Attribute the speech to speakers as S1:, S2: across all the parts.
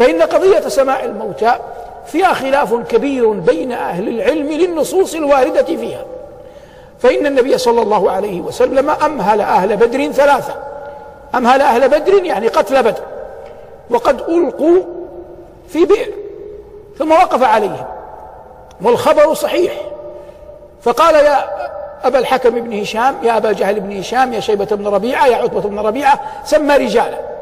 S1: فإن قضية سماع الموتى فيها خلاف كبير بين أهل العلم للنصوص الواردة فيها فإن النبي صلى الله عليه وسلم أمهل أهل بدر ثلاثة أمهل أهل بدر يعني قتل بدر وقد ألقوا في بئر ثم وقف عليهم والخبر صحيح فقال يا أبا الحكم بن هشام يا أبا جهل بن هشام يا شيبة بن ربيعة يا عتبة بن ربيعة سمى رجالا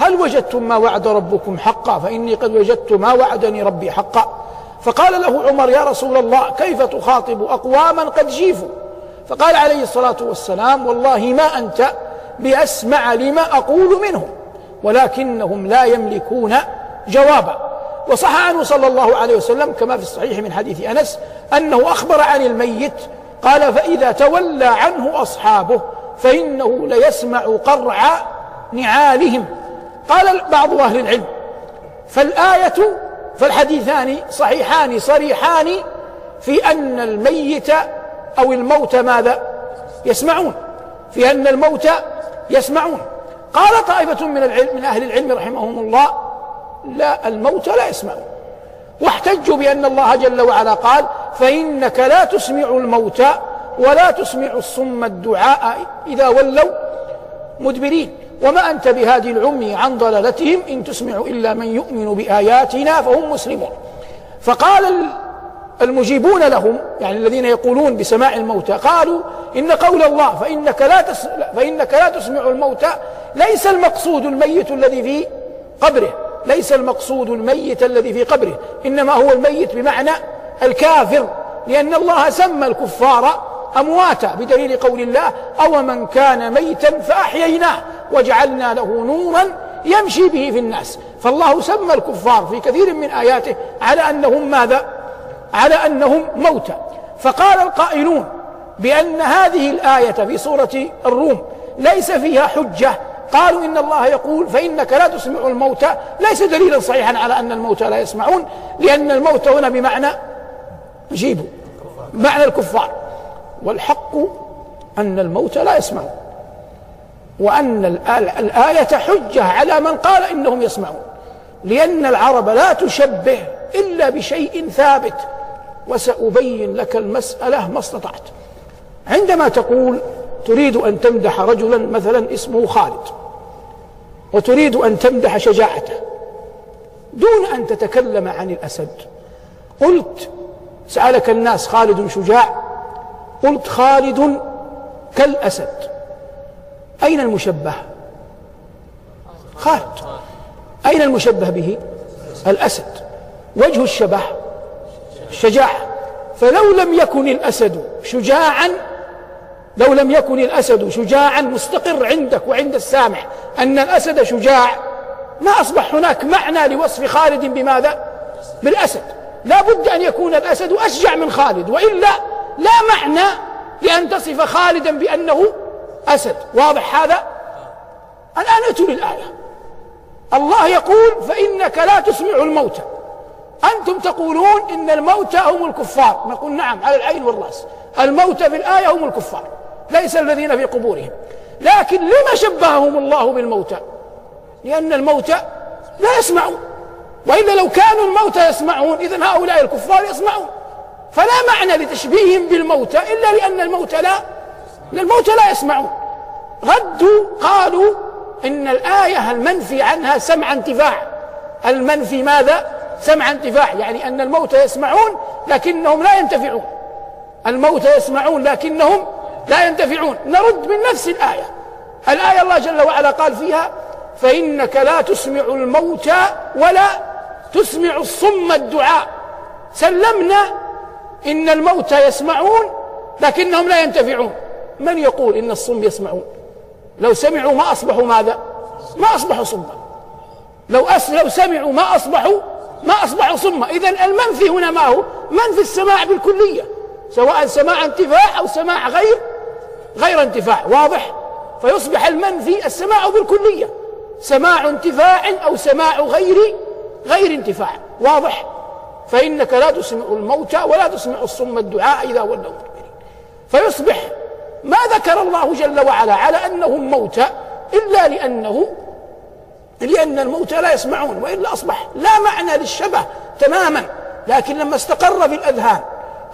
S1: هل وجدتم ما وعد ربكم حقا فإني قد وجدت ما وعدني ربي حقا فقال له عمر يا رسول الله كيف تخاطب أقواما قد جيفوا فقال عليه الصلاة والسلام والله ما أنت بأسمع لما أقول منهم ولكنهم لا يملكون جوابا وصح عنه صلى الله عليه وسلم كما في الصحيح من حديث أنس أنه أخبر عن الميت قال فإذا تولى عنه أصحابه فإنه ليسمع قرع نعالهم قال بعض أهل العلم فالآية فالحديثان صحيحان صريحان في أن الميت أو الموت ماذا يسمعون في أن الموت يسمعون قال طائفة من العلم من أهل العلم رحمهم الله لا الموت لا يسمعون واحتجوا بأن الله جل وعلا قال فإنك لا تسمع الموتى ولا تسمع الصم الدعاء إذا ولوا مدبرين وما أنت بهادي العمي عن ضلالتهم إن تسمع إلا من يؤمن بآياتنا فهم مسلمون فقال المجيبون لهم يعني الذين يقولون بسماع الموتى قالوا إن قول الله فإنك لا, تس فإنك لا تسمع الموتى ليس المقصود الميت الذي في قبره ليس المقصود الميت الذي في قبره إنما هو الميت بمعنى الكافر لأن الله سمى الكفار أمواتا بدليل قول الله أو من كان ميتا فأحييناه وجعلنا له نورا يمشي به في الناس فالله سمى الكفار في كثير من آياته على أنهم ماذا على أنهم موتى فقال القائلون بأن هذه الآية في سورة الروم ليس فيها حجة قالوا إن الله يقول فإنك لا تسمع الموتى ليس دليلا صحيحا على أن الموتى لا يسمعون لأن الموتى هنا بمعنى جيبوا معنى الكفار والحق أن الموت لا يسمعون وأن الآية حجة على من قال إنهم يسمعون لأن العرب لا تشبه إلا بشيء ثابت وسأبين لك المسألة ما استطعت عندما تقول تريد أن تمدح رجلا مثلا اسمه خالد وتريد أن تمدح شجاعته دون أن تتكلم عن الأسد قلت سألك الناس خالد شجاع قلت خالد كالأسد أين المشبه خالد أين المشبه به الأسد وجه الشبه الشجاعة فلو لم يكن الأسد شجاعا لو لم يكن الأسد شجاعا مستقر عندك وعند السامع أن الأسد شجاع ما أصبح هناك معنى لوصف خالد بماذا بالأسد لا بد أن يكون الأسد أشجع من خالد وإلا لا معنى لأن تصف خالدا بأنه أسد واضح هذا الآن أتوا للآية الله يقول فإنك لا تسمع الموتى أنتم تقولون إن الموتى هم الكفار نقول نعم على العين والرأس الموتى في الآية هم الكفار ليس الذين في قبورهم لكن لما شبههم الله بالموتى لأن الموتى لا يسمعون وإلا لو كانوا الموتى يسمعون إذا هؤلاء الكفار يسمعون فلا معنى لتشبيههم بالموتى إلا لأن الموتى لا الموتى لا يسمعون ردوا قالوا إن الآية المنفي عنها سمع انتفاع المنفي ماذا سمع انتفاع يعني أن الموتى يسمعون لكنهم لا ينتفعون الموتى يسمعون لكنهم لا ينتفعون نرد من نفس الآية الآية الله جل وعلا قال فيها فإنك لا تسمع الموتى ولا تسمع الصم الدعاء سلمنا إن الموتى يسمعون لكنهم لا ينتفعون من يقول إن الصم يسمعون لو سمعوا ما أصبحوا ماذا ما أصبحوا صما لو أس لو سمعوا ما أصبحوا ما أصبحوا صما إذا المنفي هنا ما هو منفي السماع بالكلية سواء سماع انتفاع أو سماع غير غير انتفاع واضح فيصبح المنفي السماع بالكلية سماع انتفاع أو سماع غير غير انتفاع واضح فإنك لا تسمع الموتى ولا تسمع الصم الدعاء إذا ولوا مدبرين فيصبح ما ذكر الله جل وعلا على أنهم موتى إلا لأنه لأن الموتى لا يسمعون وإلا أصبح لا معنى للشبه تماما لكن لما استقر في الأذهان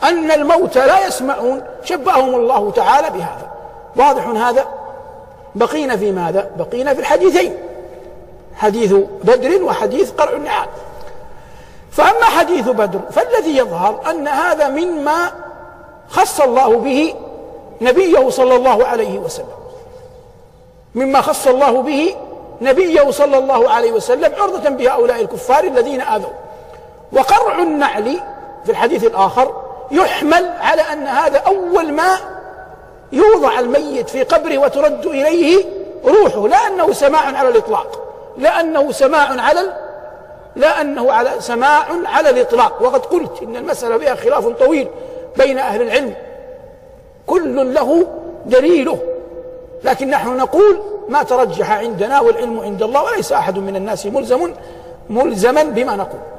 S1: أن الموتى لا يسمعون شبههم الله تعالى بهذا واضح هذا بقينا في ماذا بقينا في الحديثين حديث بدر وحديث قرع النعال فأما حديث بدر فالذي يظهر أن هذا مما خص الله به نبيه صلى الله عليه وسلم مما خص الله به نبيه صلى الله عليه وسلم عرضة بهؤلاء الكفار الذين آذوا وقرع النعل في الحديث الآخر يحمل على أن هذا أول ما يوضع الميت في قبره وترد إليه روحه لأنه سماع على الإطلاق لأنه سماع على لا أنه على سماع على الإطلاق وقد قلت إن المسألة فيها خلاف طويل بين أهل العلم كل له دليله لكن نحن نقول ما ترجح عندنا والعلم عند الله وليس أحد من الناس ملزم ملزما بما نقول